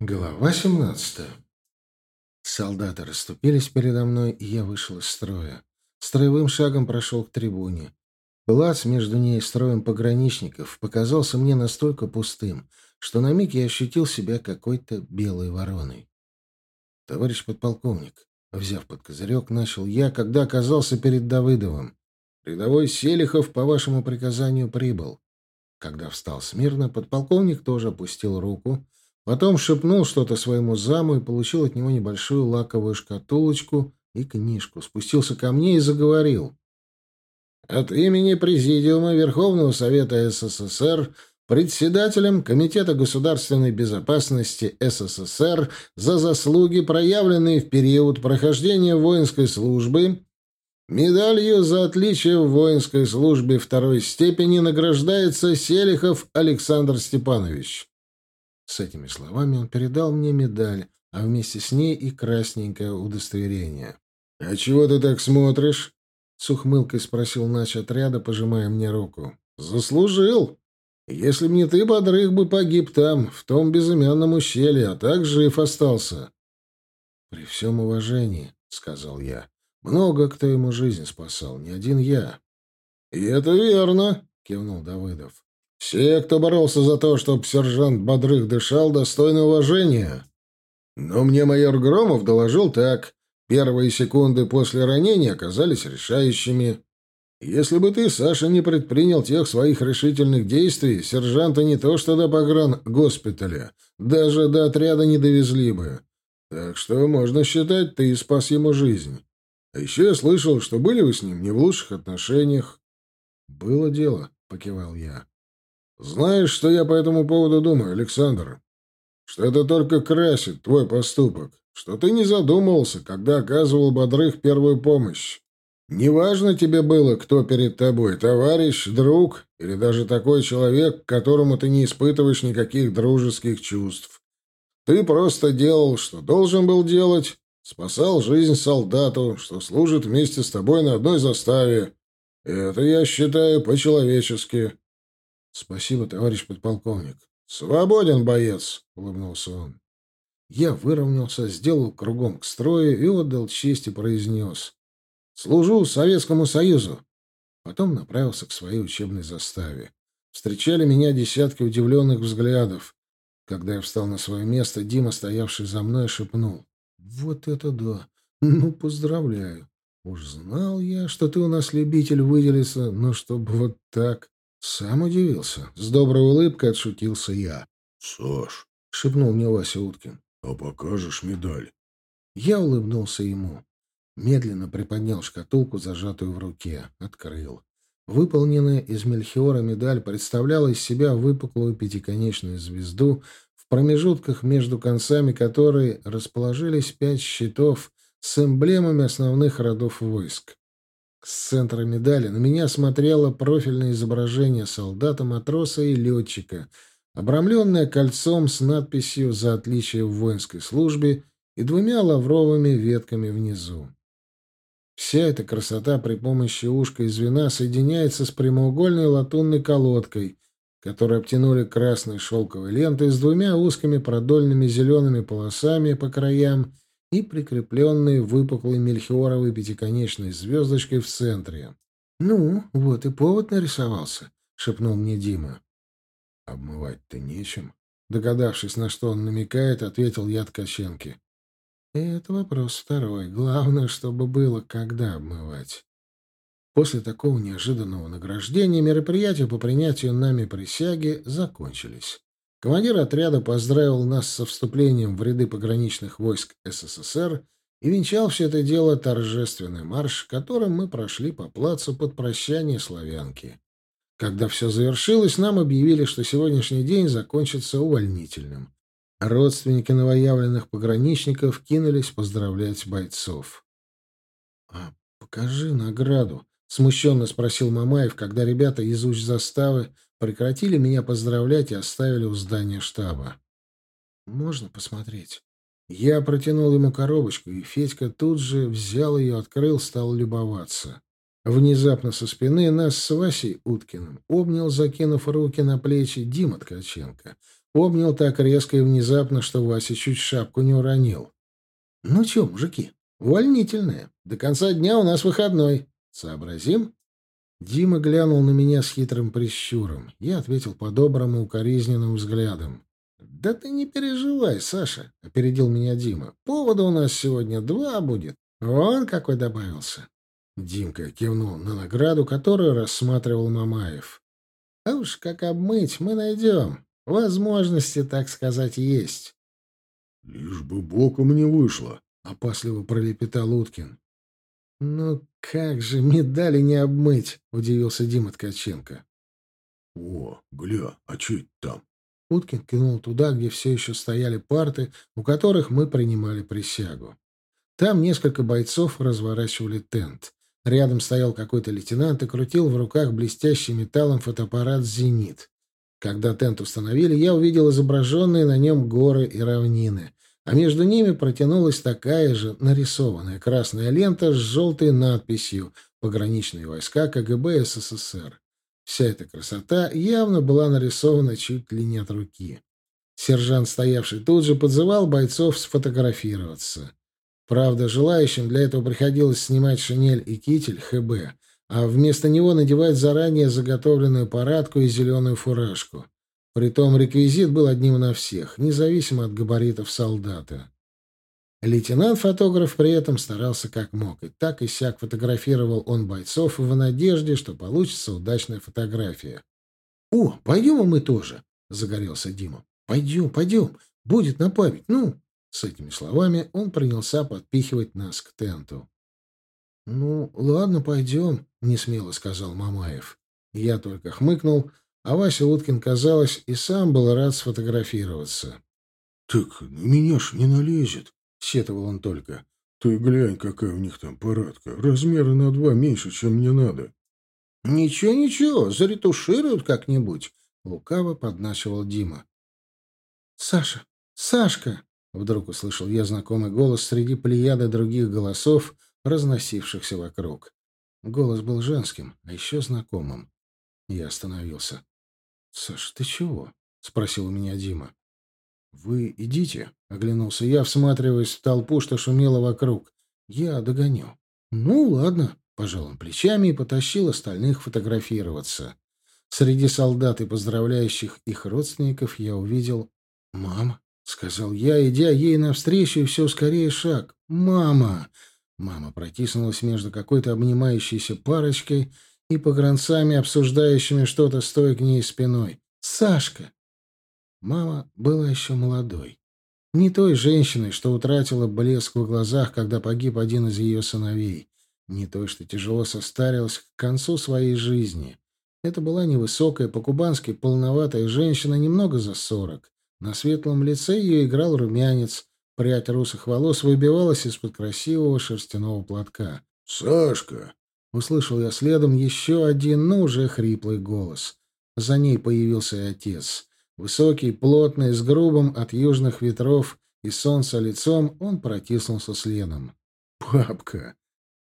Глава 17. Солдаты расступились передо мной, и я вышел из строя. Строевым шагом прошел к трибуне. Плац между ней и строем пограничников показался мне настолько пустым, что на миг я ощутил себя какой-то белой вороной. «Товарищ подполковник», — взяв под козырек, начал я, когда оказался перед Давыдовым. «Рядовой Селихов по вашему приказанию прибыл». Когда встал смирно, подполковник тоже опустил руку — Потом шепнул что-то своему заму и получил от него небольшую лаковую шкатулочку и книжку. Спустился ко мне и заговорил. От имени Президиума Верховного Совета СССР председателем Комитета государственной безопасности СССР за заслуги, проявленные в период прохождения воинской службы, медалью за отличие в воинской службе второй степени награждается Селихов Александр Степанович. С этими словами он передал мне медаль, а вместе с ней и красненькое удостоверение. — А чего ты так смотришь? — с ухмылкой спросил нач отряда, пожимая мне руку. — Заслужил. Если б не ты, Бодрых бы погиб там, в том безымянном ущелье, а так жив остался. — При всем уважении, — сказал я, — много кто ему жизнь спасал, не один я. — И это верно, — кивнул Давыдов. Все, кто боролся за то, чтобы сержант Бодрых дышал, достойны уважения. Но мне майор Громов доложил так. Первые секунды после ранения оказались решающими. Если бы ты, Саша, не предпринял тех своих решительных действий, сержанта не то что до погран госпиталя, даже до отряда не довезли бы. Так что, можно считать, ты спас ему жизнь. А еще я слышал, что были вы с ним не в лучших отношениях. — Было дело, — покивал я. Знаешь, что я по этому поводу думаю, Александр? Что это только красит твой поступок, что ты не задумывался, когда оказывал Бодрых первую помощь. Неважно тебе было, кто перед тобой, товарищ, друг или даже такой человек, к которому ты не испытываешь никаких дружеских чувств. Ты просто делал, что должен был делать, спасал жизнь солдату, что служит вместе с тобой на одной заставе. Это я считаю по-человечески. Спасибо, товарищ подполковник. Свободен, боец, улыбнулся он. Я выровнялся, сделал кругом к строю и отдал честь и произнес. Служу Советскому Союзу. Потом направился к своей учебной заставе. Встречали меня десятки удивленных взглядов. Когда я встал на свое место, Дима, стоявший за мной, шепнул. «Вот это да! Ну, поздравляю! Уж знал я, что ты у нас любитель выделиться, но чтобы вот так...» Сам удивился. С доброй улыбкой отшутился я. — Саш, — шепнул мне Вася Уткин, — а покажешь медаль? Я улыбнулся ему. Медленно приподнял шкатулку, зажатую в руке. Открыл. Выполненная из мельхиора медаль представляла из себя выпуклую пятиконечную звезду, в промежутках между концами которой расположились пять щитов с эмблемами основных родов войск. С центра медали на меня смотрело профильное изображение солдата, матроса и летчика, обрамленное кольцом с надписью «За отличие в воинской службе» и двумя лавровыми ветками внизу. Вся эта красота при помощи ушка и звена соединяется с прямоугольной латунной колодкой, которую обтянули красной шелковой лентой с двумя узкими продольными зелеными полосами по краям и прикрепленные выпуклой мельхиоровой пятиконечной звездочкой в центре. «Ну, вот и повод нарисовался», — шепнул мне Дима. «Обмывать-то нечем», — догадавшись, на что он намекает, ответил я Ткаченке. «Это вопрос второй. Главное, чтобы было, когда обмывать». После такого неожиданного награждения мероприятия по принятию нами присяги закончились. Командир отряда поздравил нас со вступлением в ряды пограничных войск СССР и венчал все это дело торжественный марш, которым мы прошли по плацу под прощание славянки. Когда все завершилось, нам объявили, что сегодняшний день закончится увольнительным. Родственники новоявленных пограничников кинулись поздравлять бойцов. — А покажи награду, — смущенно спросил Мамаев, когда ребята из заставы прекратили меня поздравлять и оставили у здания штаба. «Можно посмотреть?» Я протянул ему коробочку, и Федька тут же взял ее, открыл, стал любоваться. Внезапно со спины нас с Васей Уткиным обнял, закинув руки на плечи, Дима Ткаченко. Обнял так резко и внезапно, что Вася чуть шапку не уронил. «Ну чё, мужики, увольнительные. До конца дня у нас выходной. Сообразим?» Дима глянул на меня с хитрым прищуром. Я ответил по-доброму укоризненным взглядом. «Да ты не переживай, Саша», — опередил меня Дима. «Повода у нас сегодня два будет. Вон какой добавился». Димка кивнул на награду, которую рассматривал Мамаев. «А уж как обмыть мы найдем. Возможности, так сказать, есть». «Лишь бы боком не вышло», — опасливо пролепетал Уткин. «Ну как же медали не обмыть?» — удивился Дима Ткаченко. «О, гля, а что это там?» Уткин кинул туда, где все еще стояли парты, у которых мы принимали присягу. Там несколько бойцов разворачивали тент. Рядом стоял какой-то лейтенант и крутил в руках блестящий металлом фотоаппарат «Зенит». Когда тент установили, я увидел изображенные на нем горы и равнины, а между ними протянулась такая же нарисованная красная лента с желтой надписью «Пограничные войска КГБ СССР». Вся эта красота явно была нарисована чуть ли не от руки. Сержант, стоявший тут же, подзывал бойцов сфотографироваться. Правда, желающим для этого приходилось снимать шинель и китель ХБ, а вместо него надевать заранее заготовленную парадку и зеленую фуражку. Притом реквизит был одним на всех, независимо от габаритов солдата. Лейтенант-фотограф при этом старался как мог, и так и сяк фотографировал он бойцов в надежде, что получится удачная фотография. — О, пойдем мы тоже, — загорелся Дима. — Пойдем, пойдем, будет на память, ну. С этими словами он принялся подпихивать нас к тенту. — Ну, ладно, пойдем, — несмело сказал Мамаев. Я только хмыкнул, а Вася Уткин, казалось, и сам был рад сфотографироваться. — Так на меня ж не налезет, — сетовал он только. — Ты глянь, какая у них там парадка. Размеры на два меньше, чем мне надо. — Ничего, ничего, заретушируют как-нибудь, — лукаво подначивал Дима. — Саша! Сашка! — вдруг услышал я знакомый голос среди плеяды других голосов, разносившихся вокруг. Голос был женским, а еще знакомым. Я остановился. — Саш, ты чего? — спросил у меня Дима. «Вы идите», — оглянулся я, всматриваясь в толпу, что шумела вокруг. «Я догоню». «Ну, ладно», — пожал он плечами и потащил остальных фотографироваться. Среди солдат и поздравляющих их родственников я увидел «Мама», — сказал я, идя ей навстречу, и все скорее шаг. «Мама!» Мама протиснулась между какой-то обнимающейся парочкой и погранцами, обсуждающими что-то, стоя к ней спиной. «Сашка!» Мама была еще молодой. Не той женщиной, что утратила блеск в глазах, когда погиб один из ее сыновей. Не той, что тяжело состарилась к концу своей жизни. Это была невысокая, по-кубански полноватая женщина, немного за сорок. На светлом лице ее играл румянец. Прядь русых волос выбивалась из-под красивого шерстяного платка. «Сашка!» — услышал я следом еще один, но уже хриплый голос. За ней появился и отец. Высокий, плотный, с грубым от южных ветров и солнца лицом, он протиснулся следом. «Папка!»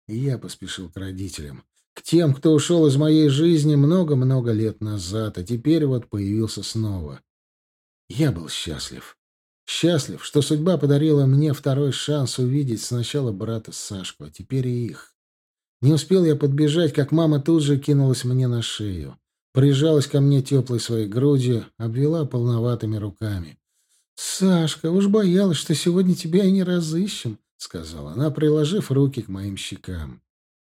И я поспешил к родителям. К тем, кто ушел из моей жизни много-много лет назад, а теперь вот появился снова. Я был счастлив. Счастлив, что судьба подарила мне второй шанс увидеть сначала брата Сашку, а теперь и их. Не успел я подбежать, как мама тут же кинулась мне на шею. Прижалась ко мне теплой своей грудью, обвела полноватыми руками. «Сашка, уж боялась, что сегодня тебя и не разыщем», — сказала она, приложив руки к моим щекам.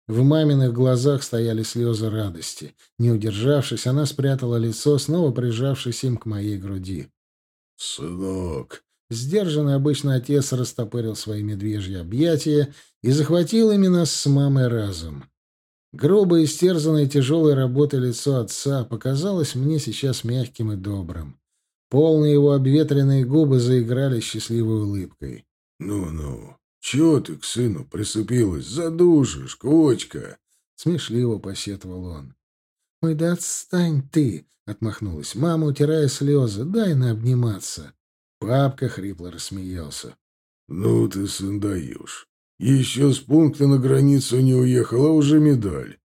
В маминых глазах стояли слезы радости. Не удержавшись, она спрятала лицо, снова прижавшись им к моей груди. «Сынок!» Сдержанный обычно отец растопырил свои медвежьи объятия и захватил именно с мамой разом. Грубое, истерзанное тяжелой работой лицо отца показалось мне сейчас мягким и добрым. Полные его обветренные губы заиграли счастливой улыбкой. «Ну-ну, чего ты к сыну присыпилась? Задушишь, кочка!» — смешливо посетовал он. «Ой, да отстань ты!» — отмахнулась мама, утирая слезы. «Дай на обниматься!» Папка хрипло рассмеялся. «Ну ты, сын, даешь. Еще с пункта на границу не уехала, уже медаль.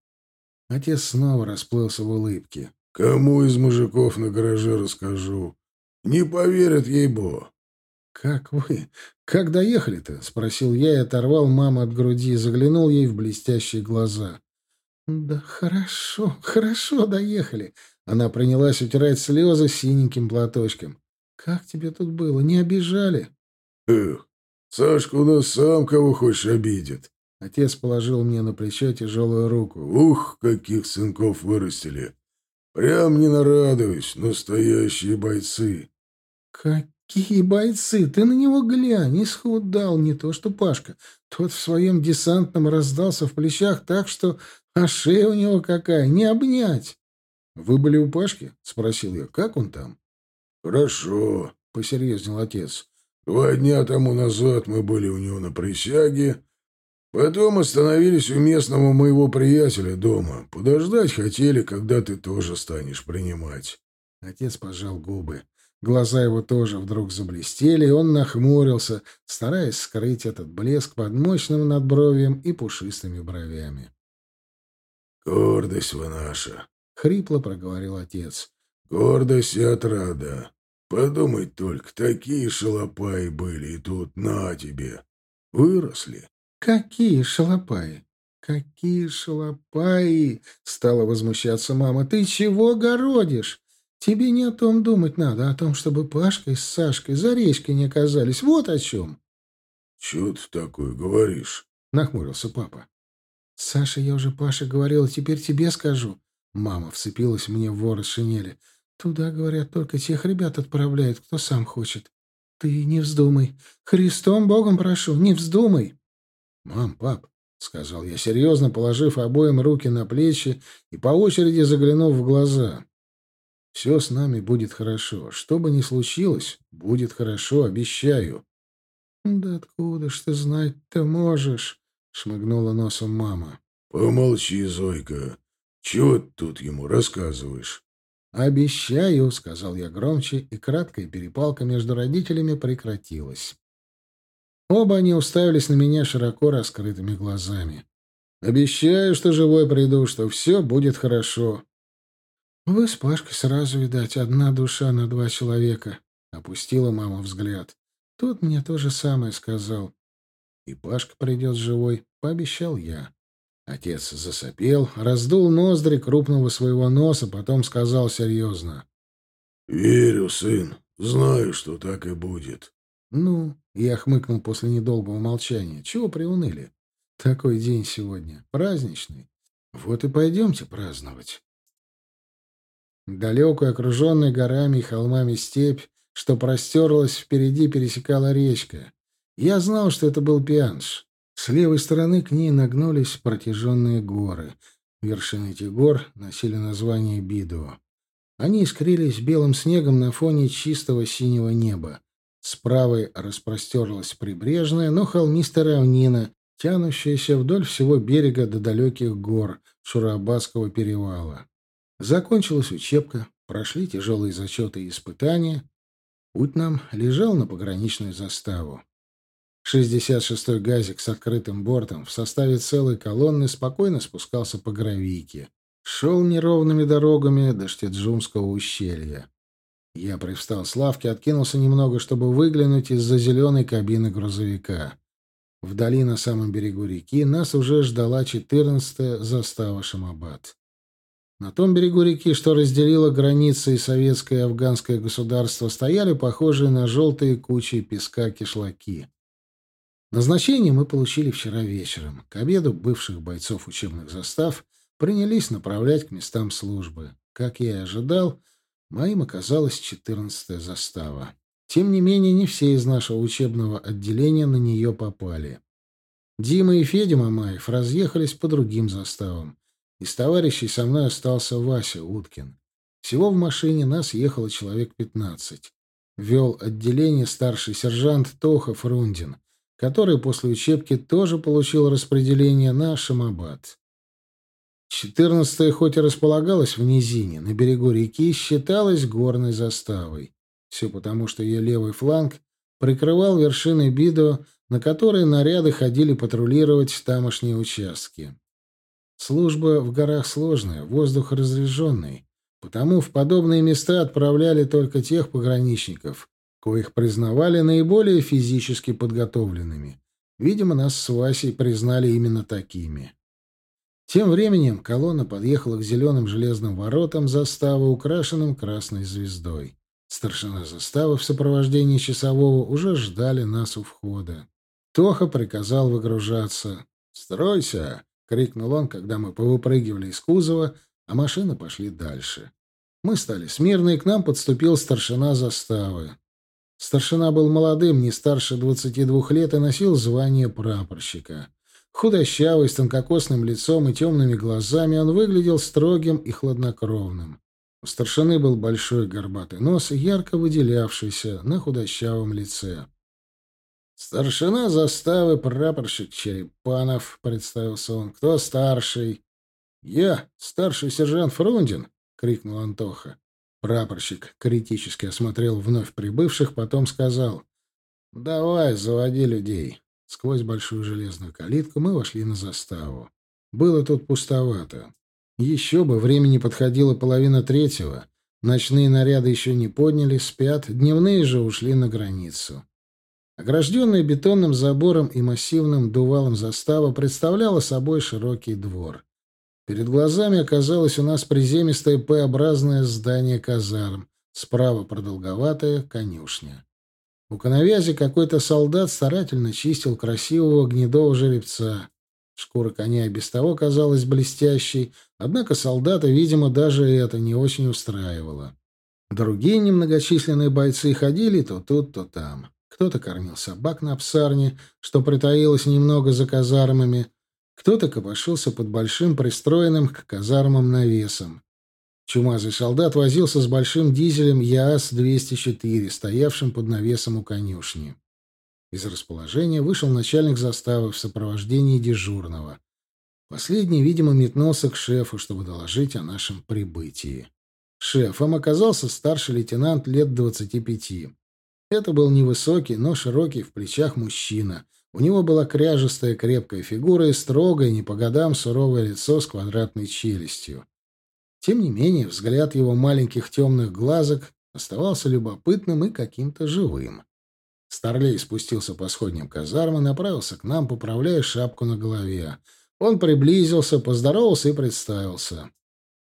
Отец снова расплылся в улыбке. Кому из мужиков на гараже расскажу? Не поверят ей-бо. «Как вы? Как доехали-то?» — спросил я и оторвал маму от груди и заглянул ей в блестящие глаза. «Да хорошо, хорошо доехали». Она принялась утирать слезы синеньким платочком. «Как тебе тут было? Не обижали?» «Эх, Сашка у нас сам кого хочешь обидит». Отец положил мне на плечо тяжелую руку. «Ух, каких сынков вырастили! Прям не нарадуюсь, настоящие бойцы!» «Какие бойцы! Ты на него глянь! Исхудал не то что Пашка. Тот в своем десантном раздался в плечах так, что... А шея у него какая! Не обнять!» «Вы были у Пашки?» — спросил я. «Как он там?» «Хорошо», — посерьезнел отец. «Два дня тому назад мы были у него на присяге, потом остановились у местного моего приятеля дома. Подождать хотели, когда ты тоже станешь принимать». Отец пожал губы. Глаза его тоже вдруг заблестели, и он нахмурился, стараясь скрыть этот блеск под мощным надбровьем и пушистыми бровями. «Гордость вы наша!» — хрипло проговорил отец. Гордость и отрада. Подумать только, такие шалопаи были, и тут на тебе. Выросли. Какие шалопаи? Какие шалопаи? Стала возмущаться мама. Ты чего городишь? Тебе не о том думать надо, а о том, чтобы Пашкой с Сашкой за речкой не оказались. Вот о чем. Чего ты такое говоришь? Нахмурился папа. Саша, я уже Паше говорила, теперь тебе скажу. Мама вцепилась мне в ворот шинели. Туда, говорят, только тех ребят отправляют, кто сам хочет. Ты не вздумай. Христом Богом прошу, не вздумай. Мам, пап, — сказал я серьезно, положив обоим руки на плечи и по очереди заглянув в глаза. «Все с нами будет хорошо. Что бы ни случилось, будет хорошо, обещаю». «Да откуда ж ты знать-то можешь?» — шмыгнула носом мама. «Помолчи, Зойка. Чего ты тут ему рассказываешь?» «Обещаю», — сказал я громче, и краткая перепалка между родителями прекратилась. Оба они уставились на меня широко раскрытыми глазами. «Обещаю, что живой приду, что все будет хорошо». «Вы с Пашкой сразу, видать, одна душа на два человека», — опустила мама взгляд. «Тот мне то же самое сказал». «И Пашка придет живой», — пообещал я. Отец засопел, раздул ноздри крупного своего носа, потом сказал серьезно. «Верю, сын. Знаю, что так и будет». «Ну?» — я хмыкнул после недолгого молчания. «Чего приуныли? Такой день сегодня. Праздничный. Вот и пойдемте праздновать». Далекую, окруженную горами и холмами степь, что простерлась впереди, пересекала речка. Я знал, что это был Пианш. С левой стороны к ней нагнулись протяженные горы. Вершины этих гор носили название Бидуо. Они искрились белым снегом на фоне чистого синего неба. С правой распростерлась прибрежная, но холмистая равнина, тянущаяся вдоль всего берега до далеких гор Шурабадского перевала. Закончилась учебка, прошли тяжелые зачеты и испытания. Путь нам лежал на пограничную заставу. 66-й газик с открытым бортом в составе целой колонны спокойно спускался по гравийке. Шел неровными дорогами до Штеджумского ущелья. Я привстал с лавки, откинулся немного, чтобы выглянуть из-за зеленой кабины грузовика. Вдали, на самом берегу реки, нас уже ждала 14-я застава Шамабад. На том берегу реки, что разделило границы и советское и афганское государство, стояли похожие на желтые кучи песка кишлаки. Назначение мы получили вчера вечером. К обеду бывших бойцов учебных застав принялись направлять к местам службы. Как я и ожидал, моим оказалась четырнадцатая застава. Тем не менее, не все из нашего учебного отделения на нее попали. Дима и Федя Мамаев разъехались по другим заставам. Из товарищей со мной остался Вася Уткин. Всего в машине нас ехало человек пятнадцать. Вел отделение старший сержант Тоха Фрундин — который после учебки тоже получил распределение на Шамабад. Четырнадцатая хоть и располагалась в низине, на берегу реки, считалась горной заставой. Все потому, что ее левый фланг прикрывал вершины Бидо, на которые наряды ходили патрулировать тамошние участки. Служба в горах сложная, воздух разряженный. Потому в подобные места отправляли только тех пограничников, коих признавали наиболее физически подготовленными. Видимо, нас с Васей признали именно такими. Тем временем колонна подъехала к зеленым железным воротам заставы, украшенным красной звездой. Старшина заставы в сопровождении часового уже ждали нас у входа. Тоха приказал выгружаться. «Стройся!» — крикнул он, когда мы повыпрыгивали из кузова, а машины пошли дальше. Мы стали смирно, и к нам подступил старшина заставы. Старшина был молодым, не старше двадцати двух лет, и носил звание прапорщика. Худощавый, с тонкокосным лицом и темными глазами, он выглядел строгим и хладнокровным. У старшины был большой горбатый нос, ярко выделявшийся на худощавом лице. «Старшина заставы, прапорщик Черепанов», — представился он. «Кто старший?» «Я, старший сержант Фрундин», — крикнул Антоха. Прапорщик критически осмотрел вновь прибывших, потом сказал. «Давай, заводи людей». Сквозь большую железную калитку мы вошли на заставу. Было тут пустовато. Еще бы, времени подходила половина третьего. Ночные наряды еще не подняли, спят, дневные же ушли на границу. Огражденная бетонным забором и массивным дувалом застава представляла собой широкий двор. Перед глазами оказалось у нас приземистое П-образное здание казарм, справа продолговатая конюшня. У коновязи какой-то солдат старательно чистил красивого гнедого жеребца. Шкура коня и без того казалась блестящей, однако солдата, видимо, даже это не очень устраивало. Другие немногочисленные бойцы ходили то тут, то там. Кто-то кормил собак на псарне, что притаилось немного за казармами, кто-то копошился под большим пристроенным к казармам навесом. Чумазый солдат возился с большим дизелем ЯАС-204, стоявшим под навесом у конюшни. Из расположения вышел начальник заставы в сопровождении дежурного. Последний, видимо, метнулся к шефу, чтобы доложить о нашем прибытии. Шефом оказался старший лейтенант лет двадцати пяти. Это был невысокий, но широкий в плечах мужчина. У него была кряжестая крепкая фигура и строгое, не по годам, суровое лицо с квадратной челюстью. Тем не менее, взгляд его маленьких темных глазок оставался любопытным и каким-то живым. Старлей спустился по сходням казармы, направился к нам, поправляя шапку на голове. Он приблизился, поздоровался и представился.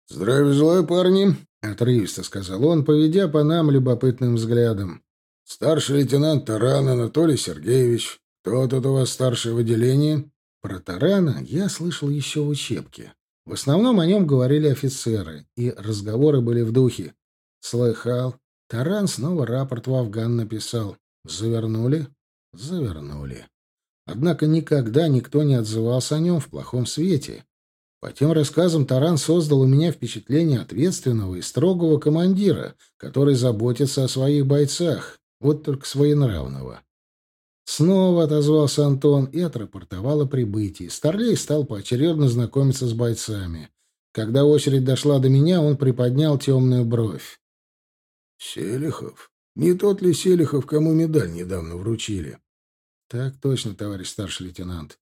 «Здравия желаю, парни!» — отрывисто сказал он, поведя по нам любопытным взглядом. «Старший лейтенант Таран Анатолий Сергеевич. Кто тут у вас старший в отделении?» Про Тарана я слышал еще в учебке. В основном о нем говорили офицеры, и разговоры были в духе. Слыхал. Таран снова рапорт в Афган написал. Завернули? Завернули. Однако никогда никто не отзывался о нем в плохом свете. По тем рассказам Таран создал у меня впечатление ответственного и строгого командира, который заботится о своих бойцах, вот только своенравного. Снова отозвался Антон и отрапортовал о прибытии. Старлей стал поочередно знакомиться с бойцами. Когда очередь дошла до меня, он приподнял темную бровь. «Селихов? Не тот ли Селихов, кому медаль недавно вручили?» «Так точно, товарищ старший лейтенант».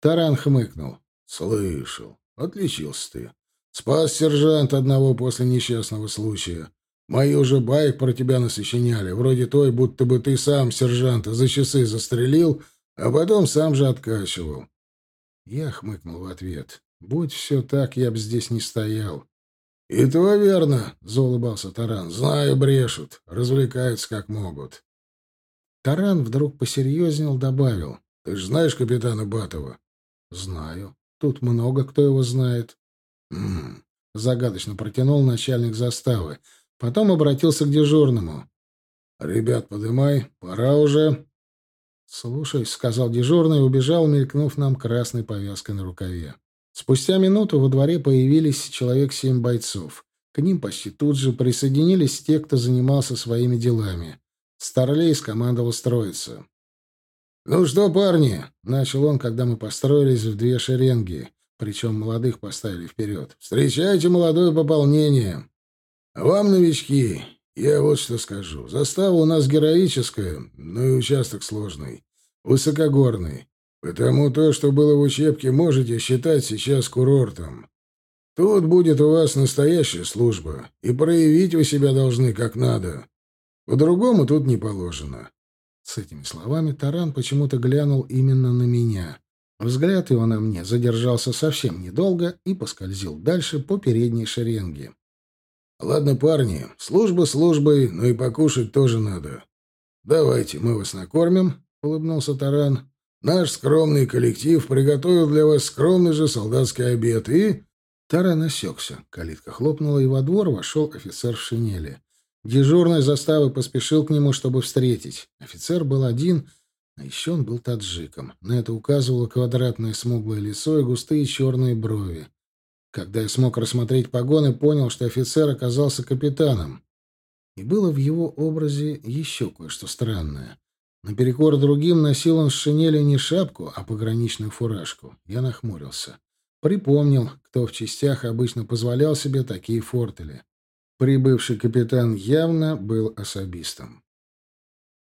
Таран хмыкнул. «Слышал. Отличился ты. Спас сержант одного после несчастного случая. Мои уже баек про тебя насочиняли, вроде той, будто бы ты сам сержанта за часы застрелил, а потом сам же откачивал. Я хмыкнул в ответ. Будь все так, я бы здесь не стоял. — И то верно, — заулыбался Таран. — Знаю, брешут. Развлекаются как могут. Таран вдруг посерьезнел, добавил. — Ты же знаешь капитана Батова? — Знаю. Тут много кто его знает. — М-м, загадочно протянул начальник заставы. Потом обратился к дежурному. «Ребят, подымай, пора уже». «Слушай», — сказал дежурный и убежал, мелькнув нам красной повязкой на рукаве. Спустя минуту во дворе появились человек семь бойцов. К ним почти тут же присоединились те, кто занимался своими делами. Старлей скомандовал строиться. «Ну что, парни?» — начал он, когда мы построились в две шеренги, причем молодых поставили вперед. «Встречайте молодое пополнение!» Вам, новички, я вот что скажу. Застава у нас героическая, но и участок сложный, высокогорный. Потому то, что было в учебке, можете считать сейчас курортом. Тут будет у вас настоящая служба, и проявить вы себя должны как надо. По-другому тут не положено». С этими словами Таран почему-то глянул именно на меня. Взгляд его на мне задержался совсем недолго и поскользил дальше по передней шеренге. «Ладно, парни, служба службой, но и покушать тоже надо. Давайте, мы вас накормим», — улыбнулся Таран. «Наш скромный коллектив приготовил для вас скромный же солдатский обед и...» Таран осекся. Калитка хлопнула, и во двор вошел офицер в шинели. Дежурный заставы поспешил к нему, чтобы встретить. Офицер был один, а еще он был таджиком. На это указывало квадратное смуглое лицо и густые черные брови. Когда я смог рассмотреть погоны, понял, что офицер оказался капитаном. И было в его образе еще кое-что странное. Наперекор другим носил он с шинели не шапку, а пограничную фуражку. Я нахмурился. Припомнил, кто в частях обычно позволял себе такие фортели. Прибывший капитан явно был особистом.